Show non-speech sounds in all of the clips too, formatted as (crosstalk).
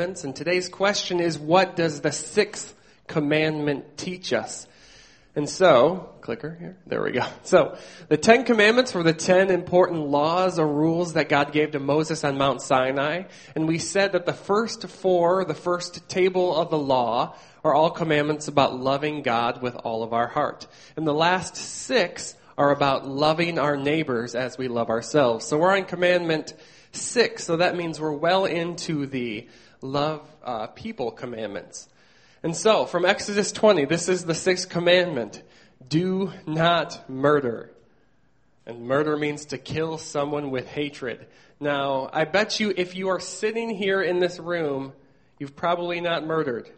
Commandments, and today's question is what does the sixth commandment teach us? And so, clicker here, there we go. (laughs) So, the Ten Commandments were the ten important laws or rules that God gave to Moses on Mount Sinai. And we said that the first four, the first table of the law, are all commandments about loving God with all of our heart. And the last six are about loving our neighbors as we love ourselves. So we're on commandment six, so that means we're well into the love uh, people commandments. And so, from Exodus 20, this is the sixth commandment. Do not murder. And murder means to kill someone with hatred. Now, I bet you if you are sitting here in this room, you've probably not murdered.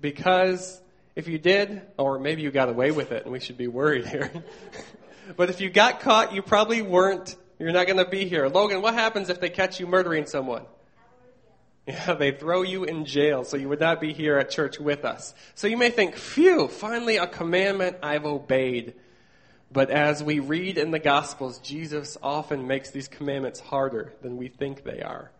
Because if you did, or maybe you got away with it and we should be worried here. (laughs) but if you got caught, you probably weren't, you're not going to be here. Logan, what happens if they catch you murdering someone? Yeah, they throw you in jail, so you would not be here at church with us. So you may think, phew, finally a commandment I've obeyed. But as we read in the Gospels, Jesus often makes these commandments harder than we think they are.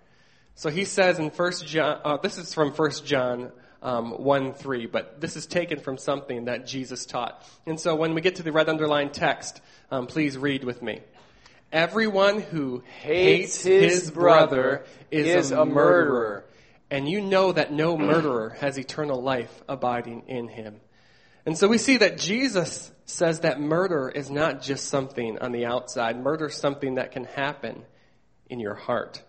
So he says in First John, uh, this is from First John um, 1 3, but this is taken from something that Jesus taught. And so when we get to the red underlined text, um, please read with me. Everyone who hates, his brother is a murderer. And you know that no murderer has eternal life abiding in him. And so we see that Jesus says that murder is not just something on the outside. Murder is something that can happen in your heart.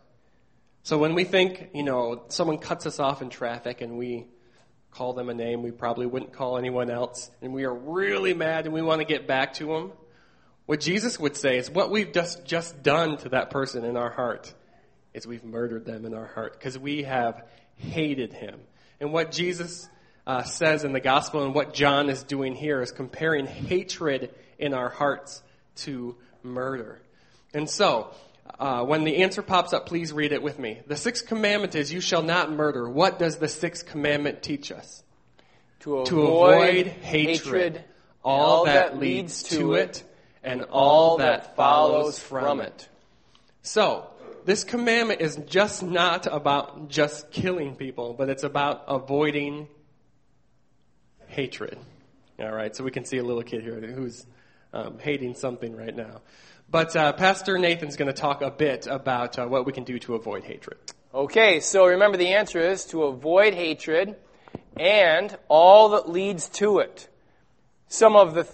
So when we think, you know, someone cuts us off in traffic and we call them a name we probably wouldn't call anyone else, and we are really mad and we want to get back to them, what Jesus would say is what we've just, just done to that person in our heart is we've murdered them in our heart because we have hated him. And what Jesus uh, says in the gospel and what John is doing here is comparing hatred in our hearts to murder. And so, uh, when the answer pops up, please read it with me. The sixth commandment is, You shall not murder. What does the sixth commandment teach us? To avoid, to avoid hatred, hatred all that leads to it and all that follows from it. So, this commandment is just not about just killing people, but it's about avoiding hatred. All right, so we can see a little kid here who's um, hating something right now. But uh, Pastor Nathan's going to talk a bit about uh, what we can do to avoid hatred. Okay, so remember the answer is to avoid hatred and all that leads to it. Some of the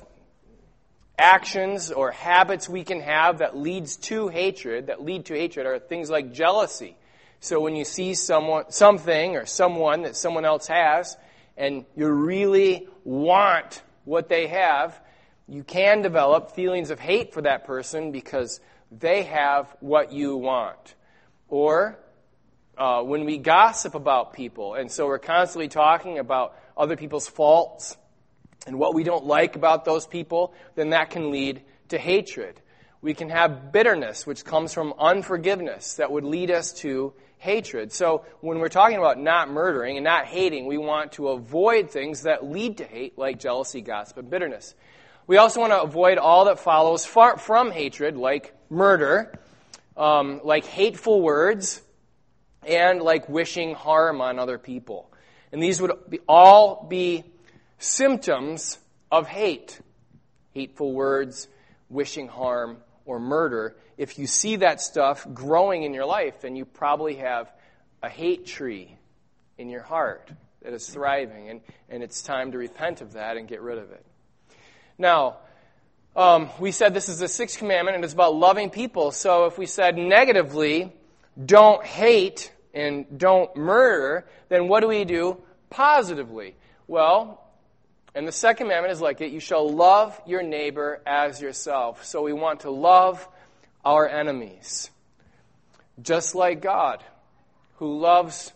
actions or habits we can have that leads to hatred, that lead to hatred, are things like jealousy. So when you see someone, something or someone that someone else has, and you really want what they have, you can develop feelings of hate for that person because they have what you want. Or uh, when we gossip about people, and so we're constantly talking about other people's faults and what we don't like about those people, then that can lead to hatred. We can have bitterness, which comes from unforgiveness, that would lead us to hatred. So when we're talking about not murdering and not hating, we want to avoid things that lead to hate, like jealousy, gossip, and bitterness. We also want to avoid all that follows far from hatred, like murder, um, like hateful words, and like wishing harm on other people. And these would all be symptoms of hate hateful words, wishing harm, or murder. If you see that stuff growing in your life, then you probably have a hate tree in your heart that is thriving, and, and it's time to repent of that and get rid of it. Now, um, we said this is the sixth commandment and it's about loving people. So if we said negatively, don't hate and don't murder, then what do we do positively? Well, and the second commandment is like it you shall love your neighbor as yourself. So we want to love our enemies. Just like God, who loves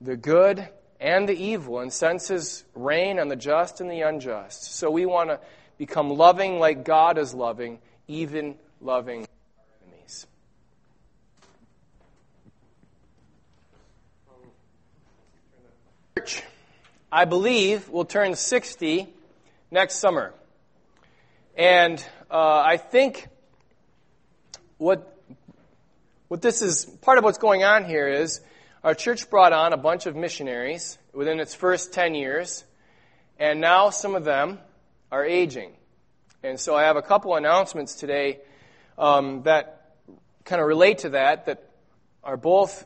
the good and the evil and sends his rain on the just and the unjust. So we want to become loving like God is loving, even loving our enemies. Church. I believe, will turn 60 next summer. And uh, I think what, what this is, part of what's going on here is our church brought on a bunch of missionaries within its first 10 years, and now some of them are aging. And so I have a couple announcements today um, that kind of relate to that, that are both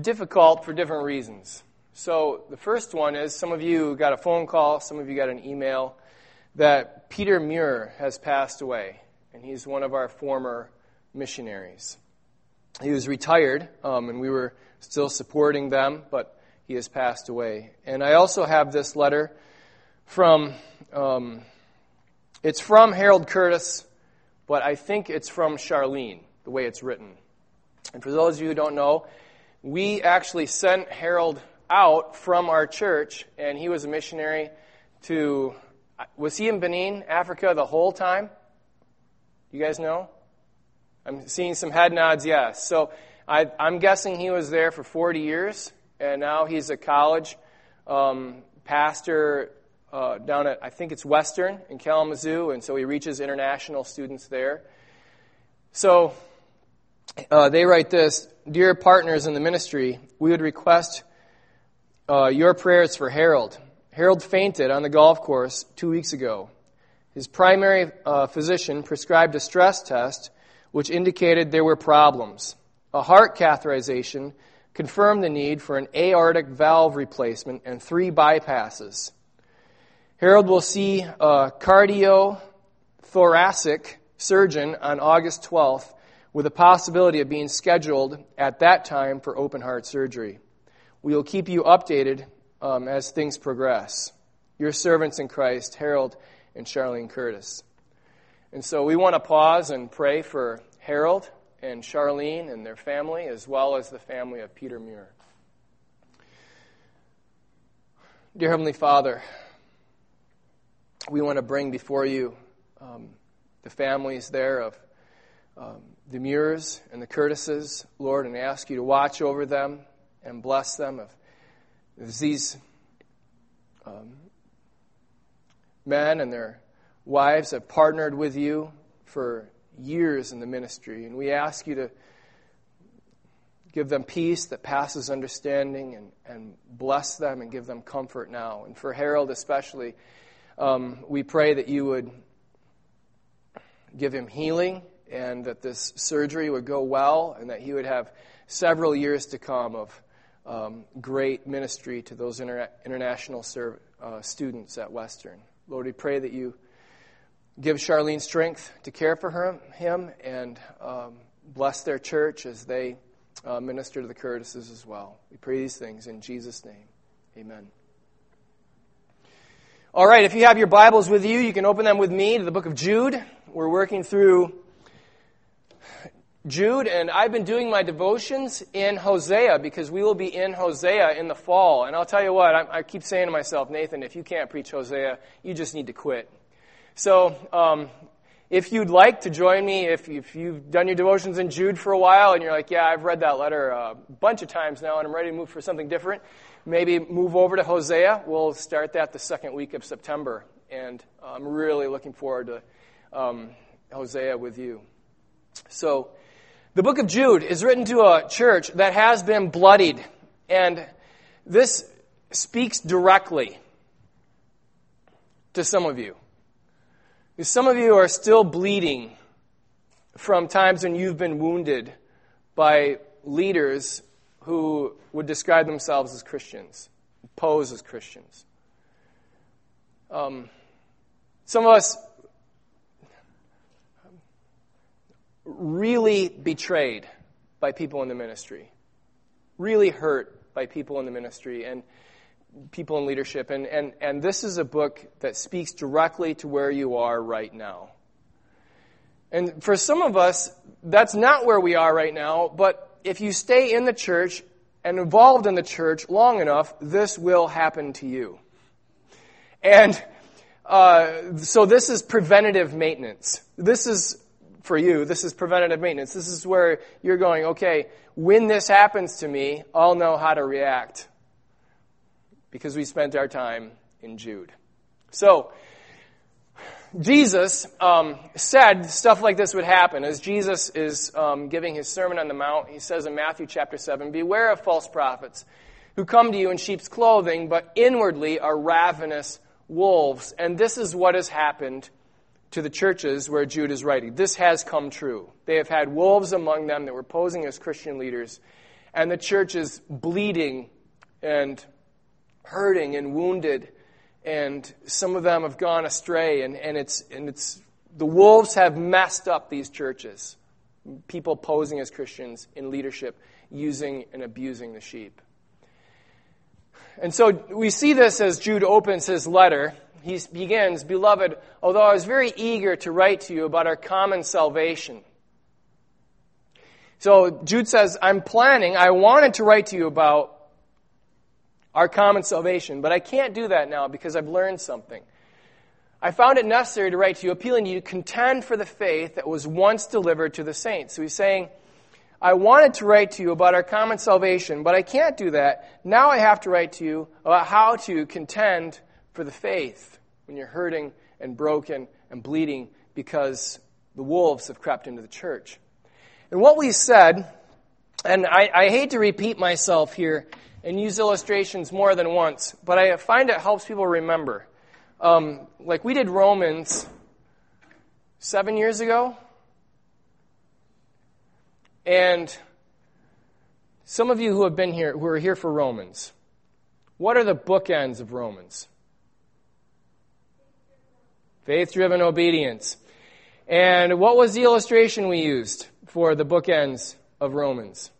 difficult for different reasons. So the first one is some of you got a phone call, some of you got an email that Peter Muir has passed away, and he's one of our former missionaries. He was retired, um, and we were still supporting them, but he has passed away. And I also have this letter from, um, it's from Harold Curtis, but I think it's from Charlene, the way it's written. And for those of you who don't know, we actually sent Harold out from our church, and he was a missionary to, was he in Benin, Africa, the whole time? You guys know? I'm seeing some head nods, yes. So I, am guessing he was there for 40 years, and now he's a college um, pastor uh, down at, I think it's Western in Kalamazoo, and so he reaches international students there. So uh, they write this Dear partners in the ministry, we would request uh, your prayers for Harold. Harold fainted on the golf course two weeks ago. His primary uh, physician prescribed a stress test which indicated there were problems. A heart catheterization confirmed the need for an aortic valve replacement and three bypasses. Harold will see a cardiothoracic surgeon on August 12th with a possibility of being scheduled at that time for open heart surgery. We will keep you updated um, as things progress. Your servants in Christ, Harold and Charlene Curtis. And so we want to pause and pray for Harold and Charlene and their family, as well as the family of Peter Muir. Dear Heavenly Father, we want to bring before you um, the families there of um, the Muirs and the Curtises, Lord, and ask you to watch over them and bless them. If, these um, men and their wives have partnered with you for years in the ministry, and we ask you to give them peace that passes understanding and, and bless them and give them comfort now. And for Harold especially, um, we pray that you would give him healing and that this surgery would go well and that he would have several years to come of um, great ministry to those inter- international serv- uh, students at Western. Lord, we pray that you give Charlene strength to care for her, him and um, bless their church as they uh, minister to the Curtises as well. We pray these things in Jesus' name. Amen. All right, if you have your Bibles with you, you can open them with me to the book of Jude. We're working through Jude, and I've been doing my devotions in Hosea because we will be in Hosea in the fall. And I'll tell you what, I, I keep saying to myself, Nathan, if you can't preach Hosea, you just need to quit. So, um, if you'd like to join me, if, if you've done your devotions in Jude for a while and you're like, yeah, I've read that letter a bunch of times now and I'm ready to move for something different, maybe move over to Hosea. We'll start that the second week of September. And I'm really looking forward to um, Hosea with you. So, the book of Jude is written to a church that has been bloodied. And this speaks directly to some of you. Some of you are still bleeding from times when you've been wounded by leaders who would describe themselves as Christians, pose as Christians. Um, some of us really betrayed by people in the ministry, really hurt by people in the ministry. And people in leadership. And, and, and this is a book that speaks directly to where you are right now. And for some of us, that's not where we are right now, but if you stay in the church and involved in the church long enough, this will happen to you. And uh, so this is preventative maintenance. This is for you, this is preventative maintenance. This is where you're going, okay, when this happens to me, I'll know how to react because we spent our time in Jude. So, Jesus um, said stuff like this would happen. As Jesus is um, giving his Sermon on the Mount, he says in Matthew chapter 7 Beware of false prophets who come to you in sheep's clothing, but inwardly are ravenous wolves. And this is what has happened to the churches where Jude is writing. This has come true. They have had wolves among them that were posing as Christian leaders, and the church is bleeding and hurting and wounded, and some of them have gone astray, and, and it's and it's the wolves have messed up these churches. People posing as Christians in leadership, using and abusing the sheep. And so we see this as Jude opens his letter he begins, Beloved, although I was very eager to write to you about our common salvation. So Jude says, I'm planning, I wanted to write to you about our common salvation, but I can't do that now because I've learned something. I found it necessary to write to you, appealing to you to contend for the faith that was once delivered to the saints. So he's saying, I wanted to write to you about our common salvation, but I can't do that. Now I have to write to you about how to contend for the faith when you're hurting and broken and bleeding because the wolves have crept into the church. And what we said, and I, I hate to repeat myself here and use illustrations more than once, but I find it helps people remember. Um, like we did Romans seven years ago, and some of you who have been here, who are here for Romans, what are the bookends of Romans? Faith driven obedience. And what was the illustration we used for the bookends of Romans?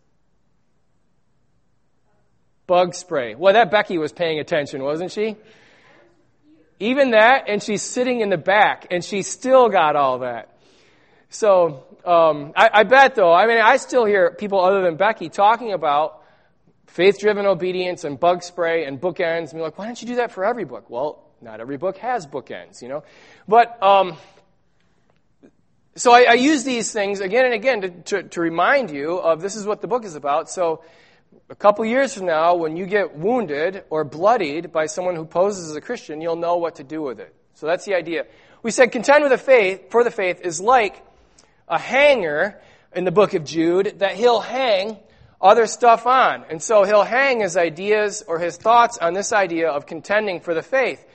Bug spray. Well, that Becky was paying attention, wasn't she? Even that, and she's sitting in the back, and she still got all that. So, um, I, I bet though, I mean, I still hear people other than Becky talking about faith driven obedience and bug spray and bookends. And you're like, why don't you do that for every book? Well, not every book has bookends, you know. But um, so I, I, use these things again and again to, to, to, remind you of this is what the book is about. So a couple years from now, when you get wounded or bloodied by someone who poses as a Christian, you'll know what to do with it. So that's the idea. We said contend with the faith for the faith is like a hanger in the book of Jude that he'll hang other stuff on. And so he'll hang his ideas or his thoughts on this idea of contending for the faith.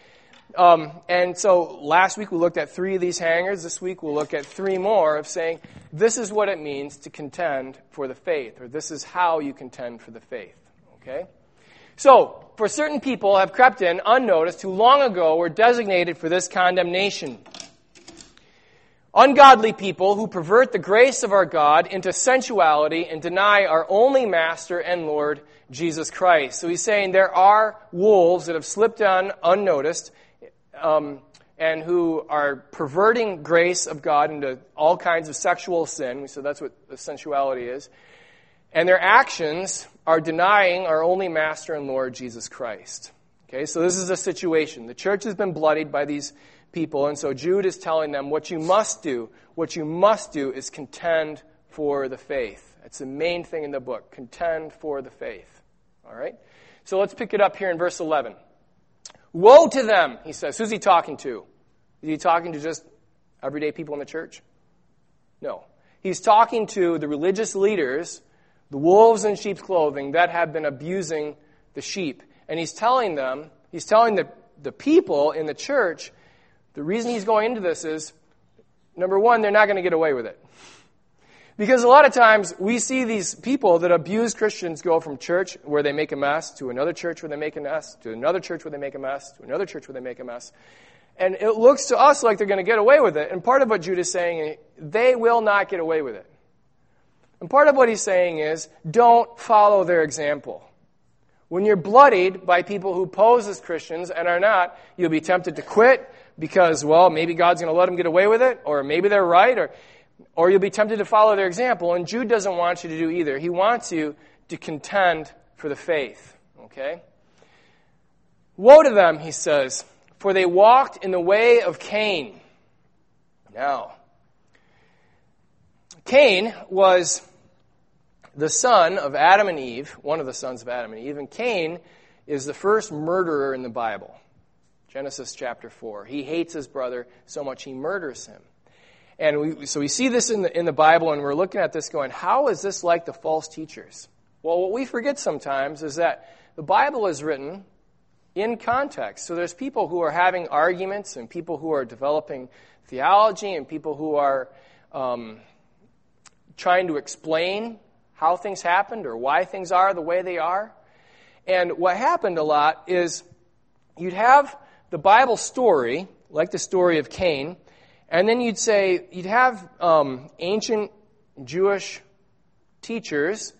Um, and so last week we looked at three of these hangers. This week we'll look at three more of saying this is what it means to contend for the faith, or this is how you contend for the faith. Okay? So, for certain people have crept in unnoticed who long ago were designated for this condemnation. Ungodly people who pervert the grace of our God into sensuality and deny our only Master and Lord, Jesus Christ. So he's saying there are wolves that have slipped on unnoticed um, and who are perverting grace of God into all kinds of sexual sin. So that's what sensuality is. And their actions are denying our only Master and Lord, Jesus Christ. Okay, so this is a situation. The church has been bloodied by these people, and so Jude is telling them what you must do, what you must do is contend for the faith. That's the main thing in the book. Contend for the faith. All right? So let's pick it up here in verse 11. Woe to them, he says. Who's he talking to? Is he talking to just everyday people in the church? No. He's talking to the religious leaders, the wolves in sheep's clothing that have been abusing the sheep. And he's telling them, he's telling the, the people in the church, the reason he's going into this is number one, they're not going to get away with it. Because a lot of times we see these people that abuse Christians go from church where they make a mess to another church where they make a mess, to another church where they make a mess, to another church where they make a mess. And it looks to us like they're going to get away with it. And part of what Jude is saying, they will not get away with it. And part of what he's saying is, don't follow their example. When you're bloodied by people who pose as Christians and are not, you'll be tempted to quit because, well, maybe God's going to let them get away with it, or maybe they're right, or or you'll be tempted to follow their example. And Jude doesn't want you to do either. He wants you to contend for the faith. Okay? Woe to them, he says, for they walked in the way of Cain. Now, Cain was the son of Adam and Eve, one of the sons of Adam and Eve, and Cain is the first murderer in the Bible. Genesis chapter 4. He hates his brother so much he murders him. And we, so we see this in the, in the Bible, and we're looking at this going, how is this like the false teachers? Well, what we forget sometimes is that the Bible is written in context. So there's people who are having arguments, and people who are developing theology, and people who are um, trying to explain how things happened or why things are the way they are. And what happened a lot is you'd have the Bible story, like the story of Cain, and then you'd say, you'd have um, ancient Jewish teachers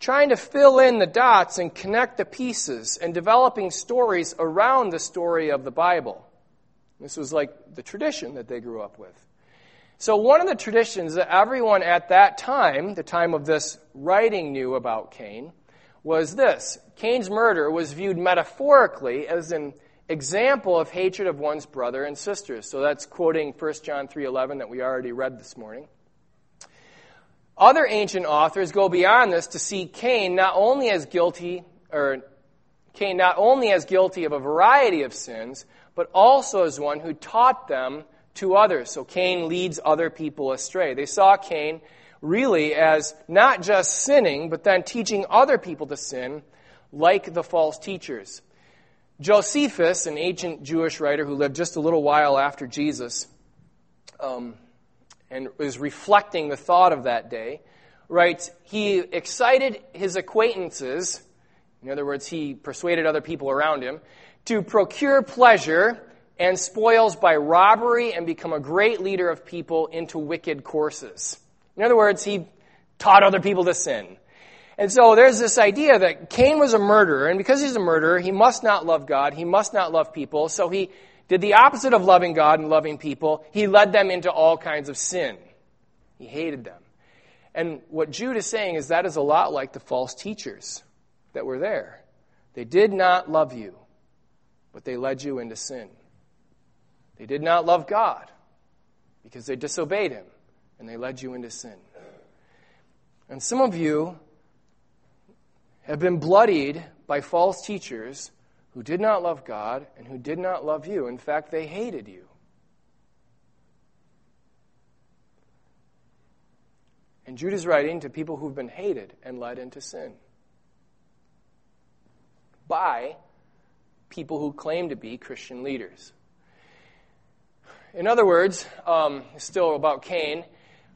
trying to fill in the dots and connect the pieces and developing stories around the story of the Bible. This was like the tradition that they grew up with. So, one of the traditions that everyone at that time, the time of this writing, knew about Cain was this Cain's murder was viewed metaphorically as an example of hatred of one's brother and sisters. So that's quoting 1 John 3:11 that we already read this morning. Other ancient authors go beyond this to see Cain not only as guilty or Cain not only as guilty of a variety of sins, but also as one who taught them to others. So Cain leads other people astray. They saw Cain really as not just sinning, but then teaching other people to sin, like the false teachers. Josephus, an ancient Jewish writer who lived just a little while after Jesus, um, and is reflecting the thought of that day, writes, He excited his acquaintances, in other words, he persuaded other people around him, to procure pleasure and spoils by robbery and become a great leader of people into wicked courses. In other words, he taught other people to sin. And so there's this idea that Cain was a murderer, and because he's a murderer, he must not love God, he must not love people, so he did the opposite of loving God and loving people. He led them into all kinds of sin. He hated them. And what Jude is saying is that is a lot like the false teachers that were there. They did not love you, but they led you into sin. They did not love God because they disobeyed him and they led you into sin. And some of you have been bloodied by false teachers who did not love God and who did not love you. In fact, they hated you. And Jude is writing to people who've been hated and led into sin by people who claim to be Christian leaders. In other words, um, still about Cain,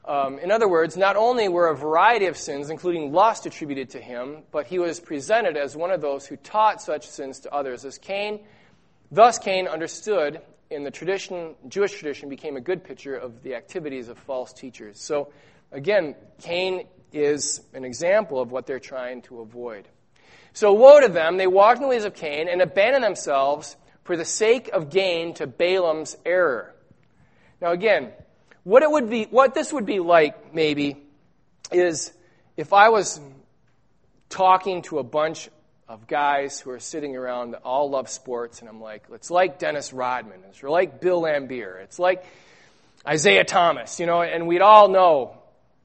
um, in other words, not only were a variety of sins, including lust, attributed to him, but he was presented as one of those who taught such sins to others. As Cain, thus Cain understood in the tradition, Jewish tradition, became a good picture of the activities of false teachers. So, again, Cain is an example of what they're trying to avoid. So, woe to them! They walked in the ways of Cain and abandoned themselves for the sake of gain to Balaam's error. Now, again, what it would be, what this would be like, maybe, is if I was talking to a bunch of guys who are sitting around that all love sports, and I'm like, it's like Dennis Rodman, it's like Bill Laimbeer, it's like Isiah Thomas, you know, and we'd all know,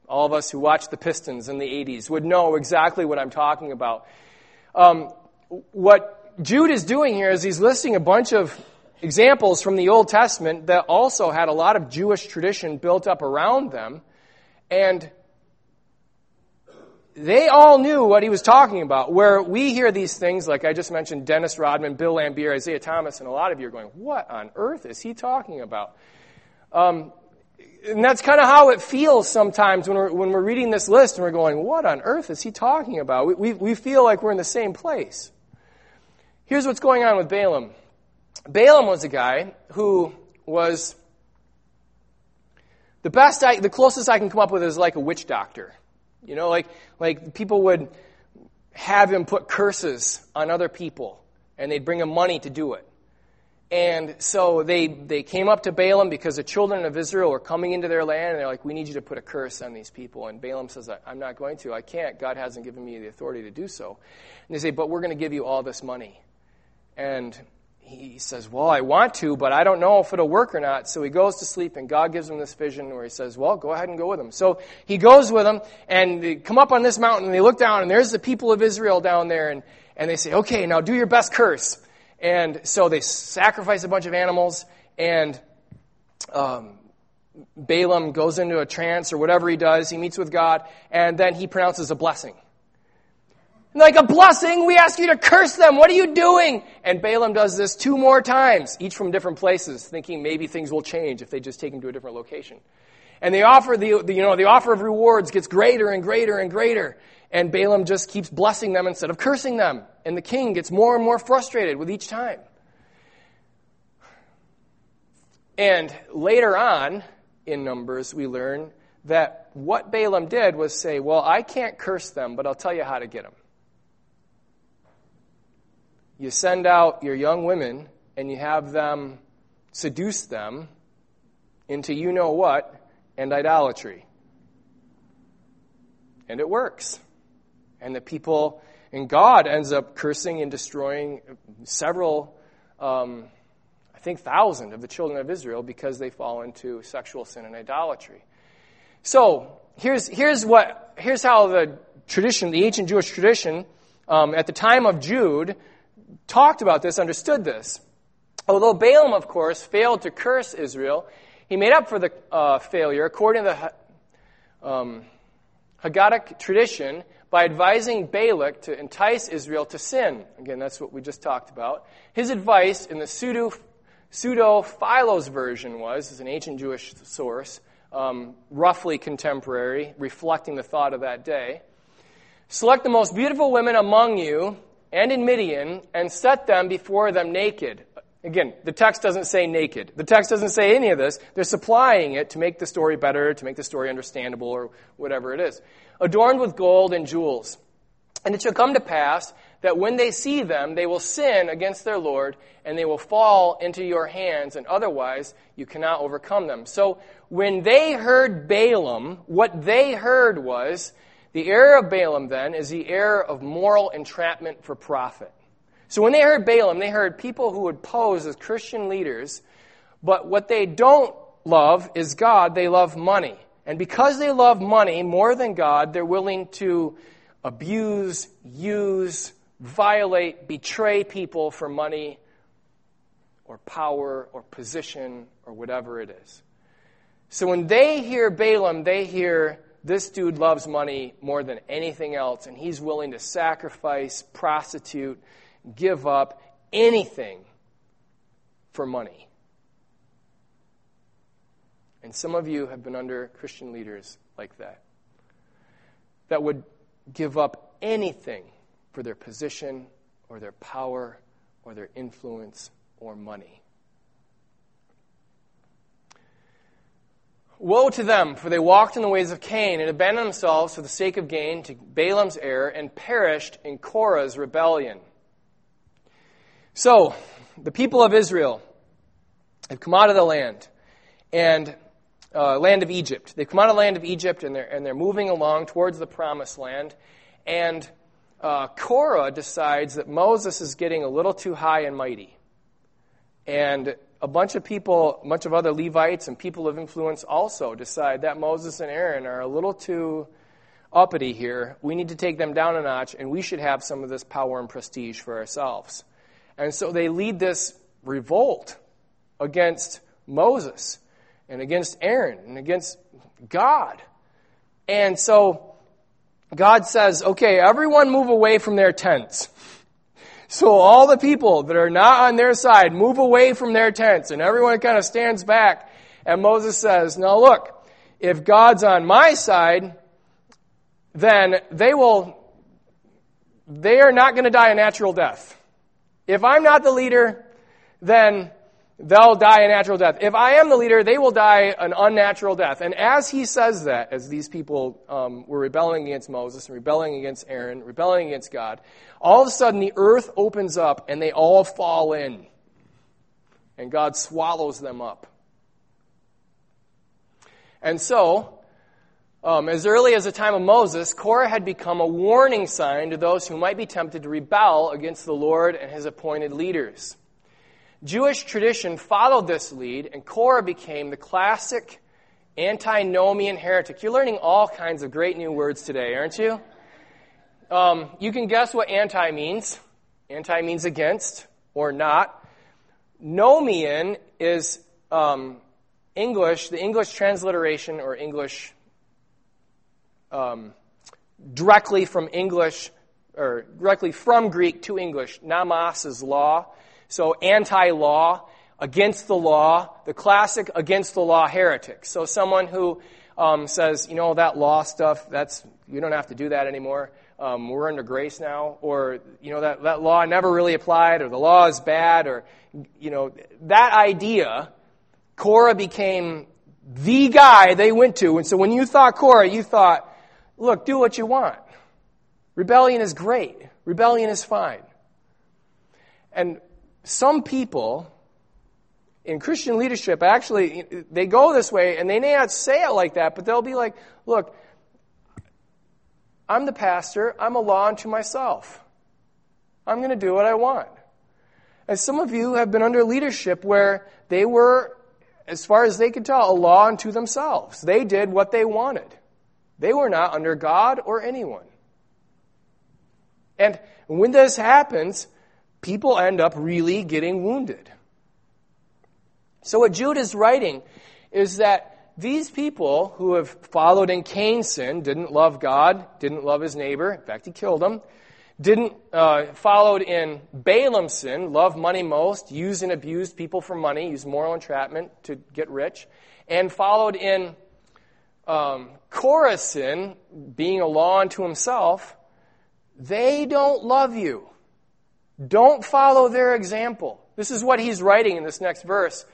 all of us who watched the Pistons in the 80s would know exactly what I'm talking about. Um, what Jude is doing here is he's listing a bunch of examples from the Old Testament that also had a lot of Jewish tradition built up around them. And they all knew what he was talking about. Where we hear these things, like I just mentioned Dennis Rodman, Bill Laimbeer, Isiah Thomas, and a lot of you are going, what on earth is he talking about? Um, and that's kind of how it feels sometimes when we're, when we're reading this list and we're going, what on earth is he talking about? We, we, we feel like we're in the same place. Here's what's going on with Balaam. Balaam was a guy who was the best I, the closest I can come up with is like a witch doctor. You know, like, like people would have him put curses on other people and they'd bring him money to do it. And so they, they came up to Balaam because the children of Israel were coming into their land and they're like, we need you to put a curse on these people. And Balaam says, I'm not going to. I can't. God hasn't given me the authority to do so. And they say, but we're going to give you all this money. And he says, Well, I want to, but I don't know if it'll work or not. So he goes to sleep, and God gives him this vision where he says, Well, go ahead and go with him. So he goes with him, and they come up on this mountain, and they look down, and there's the people of Israel down there, and, and they say, Okay, now do your best curse. And so they sacrifice a bunch of animals, and um, Balaam goes into a trance or whatever he does. He meets with God, and then he pronounces a blessing. Like a blessing, we ask you to curse them. What are you doing? And Balaam does this two more times, each from different places, thinking maybe things will change if they just take him to a different location. And the offer, the, the, you know, the offer of rewards gets greater and greater and greater. And Balaam just keeps blessing them instead of cursing them. And the king gets more and more frustrated with each time. And later on in Numbers, we learn that what Balaam did was say, Well, I can't curse them, but I'll tell you how to get them. You send out your young women and you have them seduce them into you know what and idolatry. And it works. And the people, and God ends up cursing and destroying several, um, I think, thousand of the children of Israel because they fall into sexual sin and idolatry. So here's here's what here's how the tradition, the ancient Jewish tradition, um, at the time of Jude, talked about this, understood this. Although Balaam, of course, failed to curse Israel, he made up for the uh, failure, according to the um, Haggadic tradition, by advising Balak to entice Israel to sin. Again, that's what we just talked about. His advice in the pseudo, pseudo Philo's version was, is an ancient Jewish source, um, roughly contemporary, reflecting the thought of that day. Select the most beautiful women among you and in Midian and set them before them naked. Again, the text doesn't say naked. The text doesn't say any of this. They're supplying it to make the story better, to make the story understandable, or whatever it is. Adorned with gold and jewels. And it shall come to pass that when they see them, they will sin against their Lord, and they will fall into your hands, and otherwise you cannot overcome them. So when they heard Balaam, what they heard was the error of Balaam, then, is the error of moral entrapment for profit. So when they heard Balaam, they heard people who would pose as Christian leaders, but what they don't love is God, they love money. And because they love money more than God, they're willing to abuse, use, violate, betray people for money or power or position or whatever it is. So when they hear Balaam, they hear this dude loves money more than anything else, and he's willing to sacrifice, prostitute, give up anything for money. And some of you have been under Christian leaders like that, that would give up anything for their position or their power or their influence or money. Woe to them, for they walked in the ways of Cain and abandoned themselves for the sake of gain to Balaam's error and perished in Korah's rebellion. So, the people of Israel have come out of the land and uh, land of Egypt. They've come out of the land of Egypt and they're, and they're moving along towards the promised land. And uh, Korah decides that Moses is getting a little too high and mighty. And a bunch of people, a bunch of other Levites and people of influence also decide that Moses and Aaron are a little too uppity here. We need to take them down a notch, and we should have some of this power and prestige for ourselves. And so they lead this revolt against Moses and against Aaron and against God. And so God says, okay, everyone move away from their tents. So all the people that are not on their side move away from their tents and everyone kind of stands back. And Moses says, now look, if God's on my side, then they will, they are not going to die a natural death. If I'm not the leader, then they'll die a natural death. If I am the leader, they will die an unnatural death. And as he says that, as these people um, were rebelling against Moses and rebelling against Aaron, rebelling against God, all of a sudden the earth opens up and they all fall in. And God swallows them up. And so, um, as early as the time of Moses, Korah had become a warning sign to those who might be tempted to rebel against the Lord and his appointed leaders. Jewish tradition followed this lead, and Korah became the classic antinomian heretic. You're learning all kinds of great new words today, aren't you? Um, you can guess what anti means. Anti means against. or not. Nomian is um, English, the English transliteration or English um, directly from English or directly from Greek to English. Nomos is law. So anti-law, against the law, the classic against the law heretic. So someone who um, says, you know, that law stuff, that's you don't have to do that anymore. Um, we're under grace now, or you know that that law never really applied, or the law is bad, or you know that idea. Korah became the guy they went to, and so when you thought Korah, you thought, look, do what you want. Rebellion is great. Rebellion is fine. And some people in Christian leadership actually, they go this way and they may not say it like that, but they'll be like, look, I'm the pastor. I'm a law unto myself. I'm going to do what I want. And some of you have been under leadership where they were, as far as they could tell, a law unto themselves. They did what they wanted. They were not under God or anyone. And when this happens, people end up really getting wounded. So what Jude is writing is that these people who have followed in Cain's sin, didn't love God, didn't love his neighbor, in fact, he killed him, didn't uh, followed in Balaam's sin, love money most, used and abused people for money, used moral entrapment to get rich, and followed in um, Korah's sin, being a law unto himself, they don't love you. Don't follow their example. This is what he's writing in this next verse.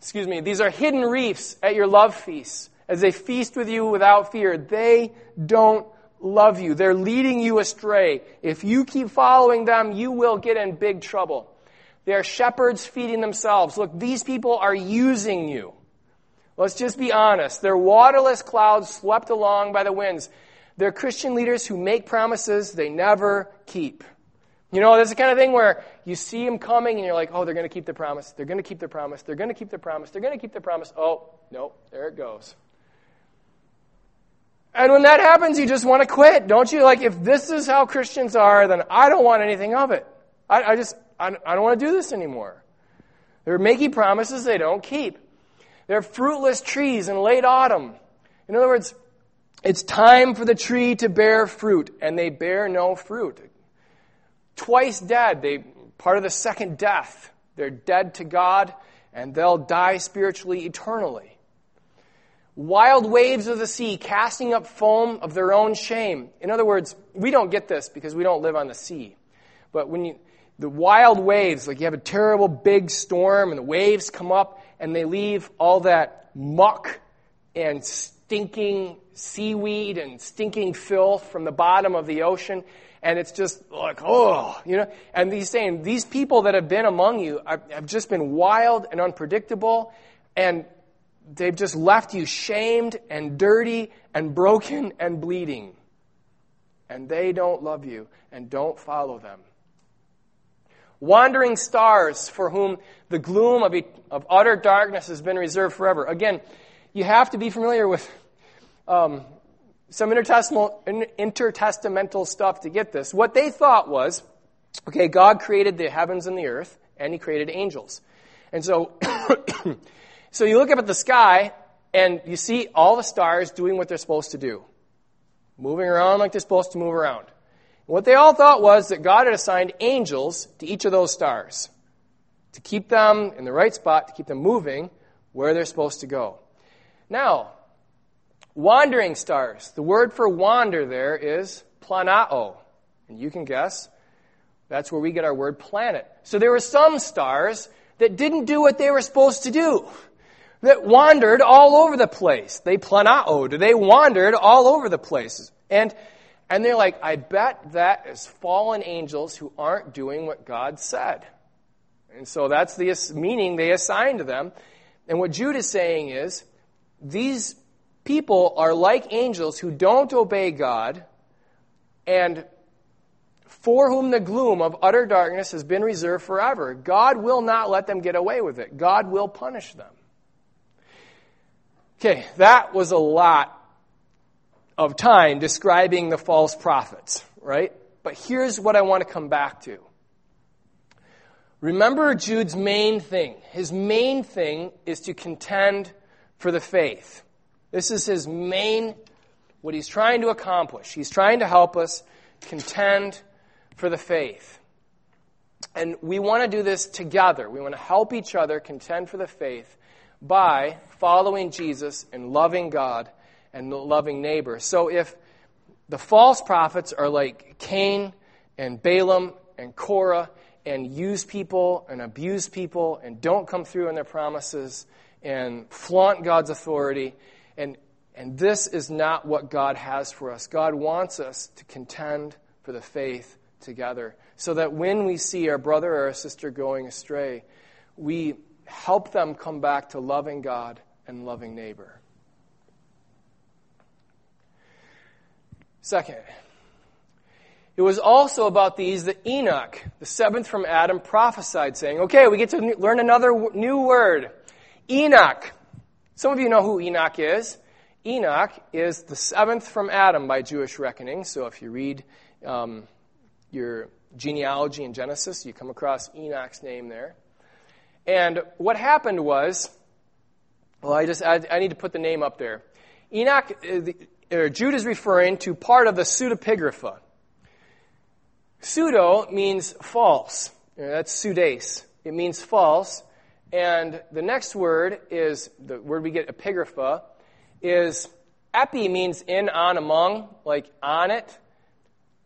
Excuse me. These are hidden reefs at your love feasts as they feast with you without fear. They don't love you. They're leading you astray. If you keep following them, you will get in big trouble. They are shepherds feeding themselves. Look, these people are using you. Let's just be honest. They're waterless clouds swept along by the winds. They're Christian leaders who make promises they never keep. You know, there's the kind of thing where you see them coming and you're like, oh, they're going to keep the promise. They're going to keep the promise. They're going to keep the promise. They're going to keep the promise. Oh, no, there it goes. And when that happens, you just want to quit, don't you? Like, if this is how Christians are, then I don't want anything of it. I, I just, I, I don't want to do this anymore. They're making promises they don't keep. They're fruitless trees in late autumn. In other words, it's time for the tree to bear fruit, and they bear no fruit. Twice dead, they part of the second death. They're dead to God, and they'll die spiritually eternally. Wild waves of the sea casting up foam of their own shame. In other words, we don't get this because we don't live on the sea. But when you, the wild waves, like you have a terrible big storm and the waves come up and they leave all that muck and stinking seaweed and stinking filth from the bottom of the ocean. And it's just like, oh, you know. And he's saying, these people that have been among you have just been wild and unpredictable. And they've just left you shamed and dirty and broken and bleeding. And they don't love you and don't follow them. Wandering stars for whom the gloom of, of utter darkness has been reserved forever. Again, you have to be familiar with um, some intertestamental stuff to get this. What they thought was, okay, God created the heavens and the earth, and He created angels. And so, (coughs) so you look up at the sky, and you see all the stars doing what they're supposed to do. Moving around like they're supposed to move around. What they all thought was that God had assigned angels to each of those stars to keep them in the right spot, to keep them moving where they're supposed to go. Now, Wandering stars. The word for wander there is planao. And you can guess that's where we get our word planet. So there were some stars that didn't do what they were supposed to do. That wandered all over the place. They planaoed. They wandered all over the place. And, and they're like, I bet that is fallen angels who aren't doing what God said. And so that's the meaning they assigned to them. And what Jude is saying is, these people are like angels who don't obey God and for whom the gloom of utter darkness has been reserved forever. God will not let them get away with it. God will punish them. Okay, that was a lot of time describing the false prophets, right? But here's what I want to come back to. Remember Jude's main thing. His main thing is to contend for the faith. This is his main, what he's trying to accomplish. He's trying to help us contend for the faith. And we want to do this together. We want to help each other contend for the faith by following Jesus and loving God and loving neighbor. So if the false prophets are like Cain and Balaam and Korah and use people and abuse people and don't come through on their promises and flaunt God's authority. And, and this is not what God has for us. God wants us to contend for the faith together so that when we see our brother or our sister going astray, we help them come back to loving God and loving neighbor. Second, it was also about these that Enoch, the seventh from Adam, prophesied, saying, Okay, we get to learn another new word. Enoch. Some of you know who Enoch is. Enoch is the seventh from Adam by Jewish reckoning. So if you read um, your genealogy in Genesis, you come across Enoch's name there. And what happened was, well, I just I, I need to put the name up there. Enoch, uh, or Jude is referring to part of the pseudepigrapha. Pseudo means false. That's pseudes. It means false. And the next word is the word we get epigrapha is epi means in, on, among, like on it.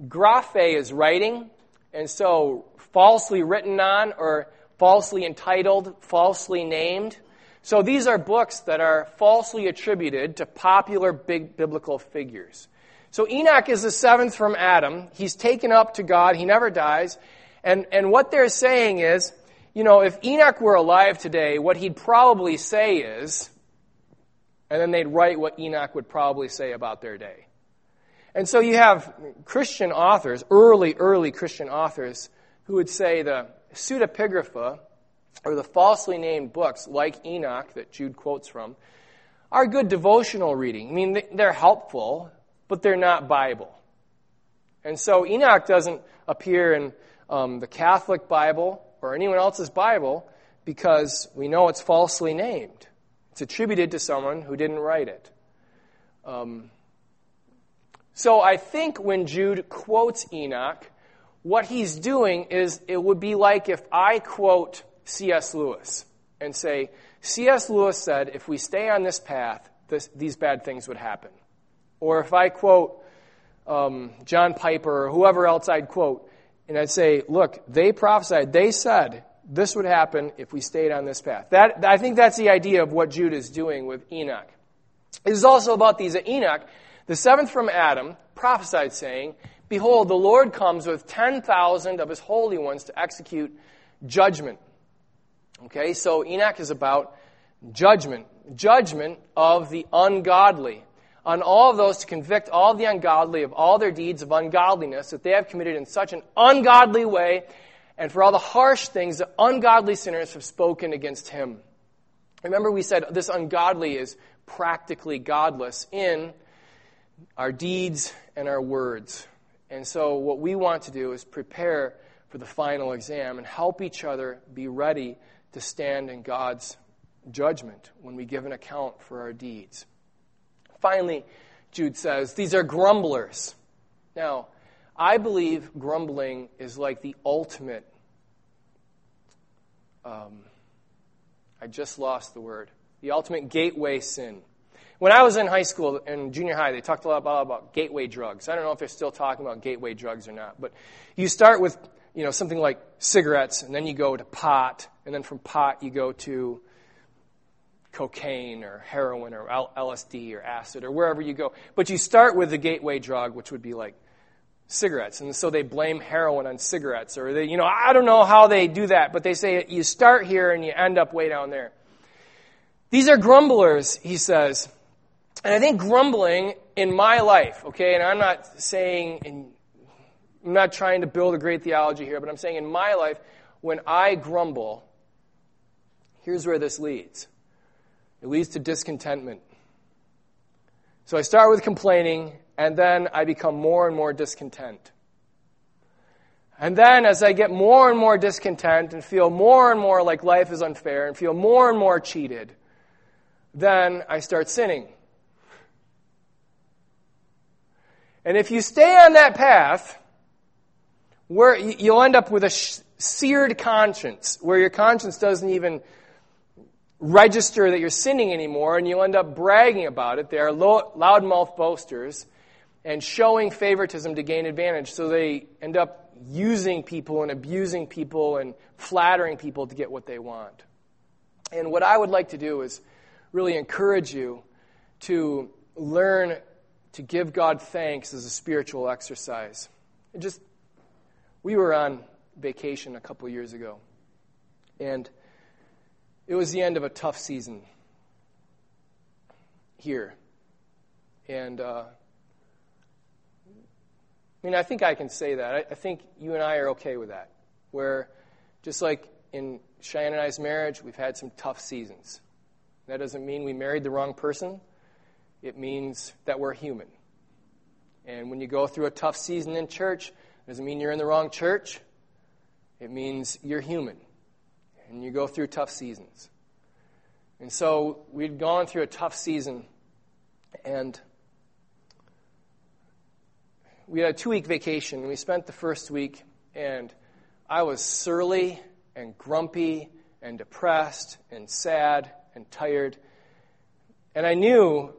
Graphe is writing, and so falsely written on or falsely entitled, falsely named. So these are books that are falsely attributed to popular big biblical figures. So Enoch is the seventh from Adam. He's taken up to God. He never dies. And, and what they're saying is, you know, if Enoch were alive today, what he'd probably say is, and then they'd write what Enoch would probably say about their day. And so you have Christian authors, early, early Christian authors, who would say the pseudepigrapha, or the falsely named books like Enoch that Jude quotes from, are good devotional reading. I mean, they're helpful, but they're not Bible. And so Enoch doesn't appear in um, the Catholic Bible or anyone else's Bible because we know it's falsely named. It's attributed to someone who didn't write it. Um, so I think when Jude quotes Enoch, what he's doing is it would be like if I quote C.S. Lewis and say, C.S. Lewis said, if we stay on this path, this, these bad things would happen. Or if I quote um, John Piper or whoever else I'd quote, and I'd say, look, they prophesied, they said this would happen if we stayed on this path. That, I think that's the idea of what Jude is doing with Enoch. It is also about these. Enoch, the seventh from Adam, prophesied, saying, Behold, the Lord comes with 10,000 of his holy ones to execute judgment. Okay, so Enoch is about judgment. Judgment of the ungodly on all of those to convict all the ungodly of all their deeds of ungodliness that they have committed in such an ungodly way, and for all the harsh things that ungodly sinners have spoken against him. Remember, we said this ungodly is practically godless in our deeds and our words. And so, what we want to do is prepare for the final exam and help each other be ready to stand in God's judgment when we give an account for our deeds. Finally, Jude says, these are grumblers. Now, I believe grumbling is like the ultimate. Um, I just lost the word. The ultimate gateway sin. When I was in high school and junior high, they talked a lot about, about gateway drugs. I don't know if they're still talking about gateway drugs or not, but you start with you know something like cigarettes, and then you go to pot, and then from pot you go to cocaine or heroin or LSD or acid or wherever you go. But you start with the gateway drug, which would be like cigarettes. And so they blame heroin on cigarettes. Or they, you know, I don't know how they do that, but they say you start here and you end up way down there. These are grumblers, he says. And I think grumbling in my life, okay, and I'm not saying, in, I'm not trying to build a great theology here, but I'm saying in my life, when I grumble, here's where this leads. It leads to discontentment. So I start with complaining, and then I become more and more discontent. And then as I get more and more discontent and feel more and more like life is unfair and feel more and more cheated, then I start sinning. And if you stay on that path, where you'll end up with a seared conscience, where your conscience doesn't even register that you're sinning anymore, and you'll end up bragging about it. They are loudmouth boasters and showing favoritism to gain advantage. So they end up using people and abusing people and flattering people to get what they want. And what I would like to do is really encourage you to learn to give God thanks as a spiritual exercise. And just, we were on vacation a couple years ago, and it was the end of a tough season here. And, uh, I mean, I think I can say that. I, I think you and I are okay with that. Where, just like in Cheyenne and I's marriage, we've had some tough seasons. That doesn't mean we married the wrong person. It means that we're human. And when you go through a tough season in church, it doesn't mean you're in the wrong church. It means you're human. And you go through tough seasons. And so we'd gone through a tough season, and we had a two week vacation, and we spent the first week, and I was surly and grumpy and depressed and sad and tired. And I knew,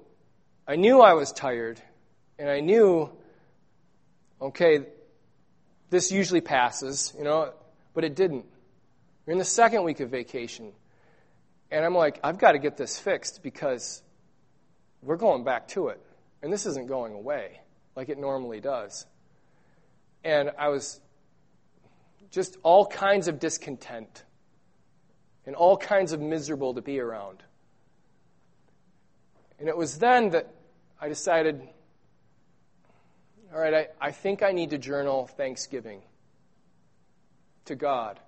I knew I was tired, and I knew, okay, this usually passes, you know, but it didn't. We're in the second week of vacation. And I'm like, I've got to get this fixed because we're going back to it. And this isn't going away like it normally does. And I was just all kinds of discontent and all kinds of miserable to be around. And it was then that I decided all right, I, I think I need to journal thanksgiving to God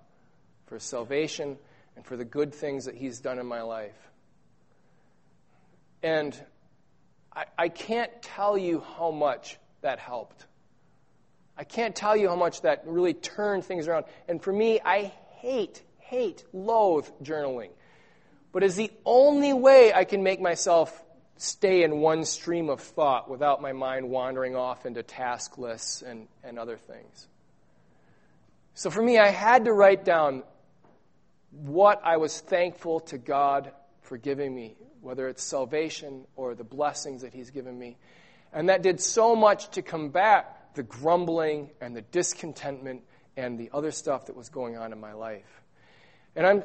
for salvation and for the good things that He's done in my life. And I, I can't tell you how much that helped. I can't tell you how much that really turned things around. And for me, I hate, hate, loathe journaling. But it's the only way I can make myself stay in one stream of thought without my mind wandering off into task lists and, and other things. So for me, I had to write down what I was thankful to God for giving me, whether it's salvation or the blessings that He's given me. And that did so much to combat the grumbling and the discontentment and the other stuff that was going on in my life. And I'm,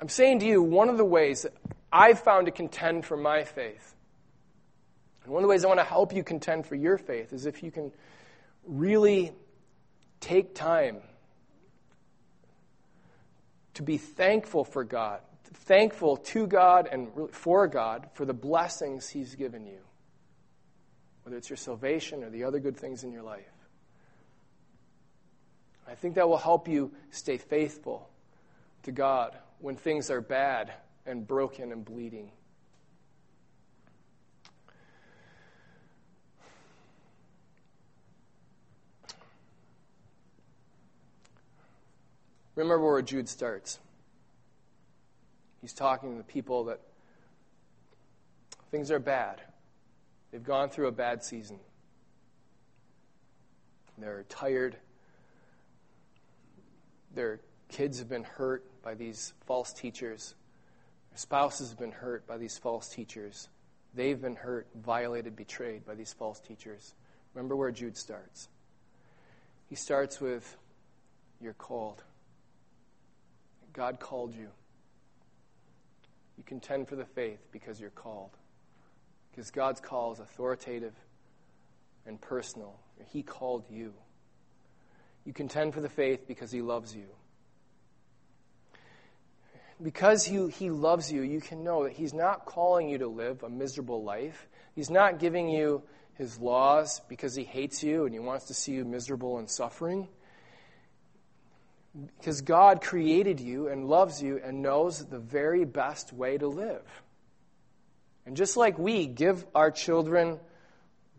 I'm saying to you, one of the ways that I've found to contend for my faith, and one of the ways I want to help you contend for your faith, is if you can really take time to be thankful for God, thankful to God and for God for the blessings He's given you, whether it's your salvation or the other good things in your life. I think that will help you stay faithful to God when things are bad and broken and bleeding. Remember where Jude starts. He's talking to the people that things are bad. They've gone through a bad season. They're tired. Their kids have been hurt by these false teachers. Their spouses have been hurt by these false teachers. They've been hurt, violated, betrayed by these false teachers. Remember where Jude starts. He starts with, You're called. God called you. You contend for the faith because you're called. Because God's call is authoritative and personal. He called you. You contend for the faith because He loves you. Because he, he loves you, you can know that He's not calling you to live a miserable life. He's not giving you His laws because He hates you and He wants to see you miserable and suffering. Because God created you and loves you and knows the very best way to live. And just like we give our children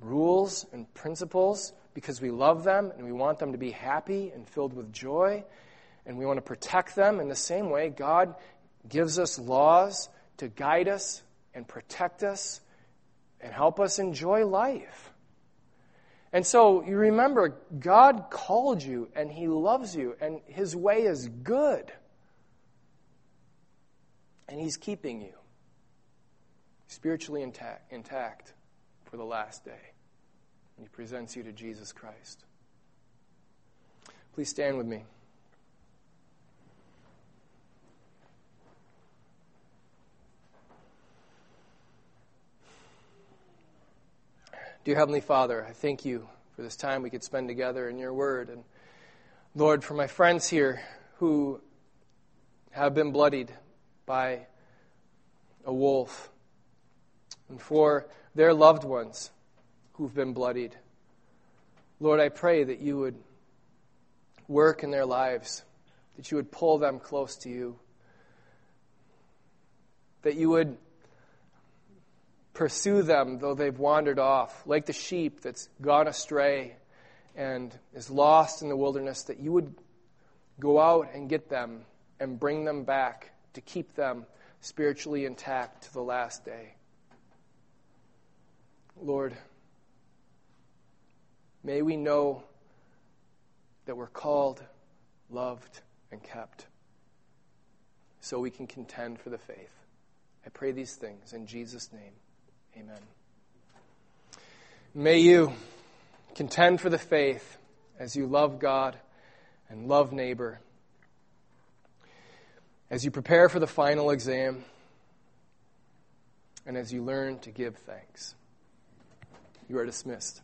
rules and principles because we love them and we want them to be happy and filled with joy and we want to protect them. In the same way, God gives us laws to guide us and protect us and help us enjoy life. And so you remember, God called you and He loves you and His way is good. And He's keeping you spiritually intact, intact for the last day. And He presents you to Jesus Christ. Please stand with me. Dear Heavenly Father, I thank you for this time we could spend together in your word. And Lord, for my friends here who have been bloodied by a wolf, and for their loved ones who've been bloodied, Lord, I pray that you would work in their lives, that you would pull them close to you, that you would Pursue them, though they've wandered off, like the sheep that's gone astray and is lost in the wilderness, that you would go out and get them and bring them back to keep them spiritually intact to the last day. Lord, may we know that we're called, loved, and kept so we can contend for the faith. I pray these things in Jesus' name. Amen. May you contend for the faith as you love God and love neighbor. As you prepare for the final exam and as you learn to give thanks. You are dismissed.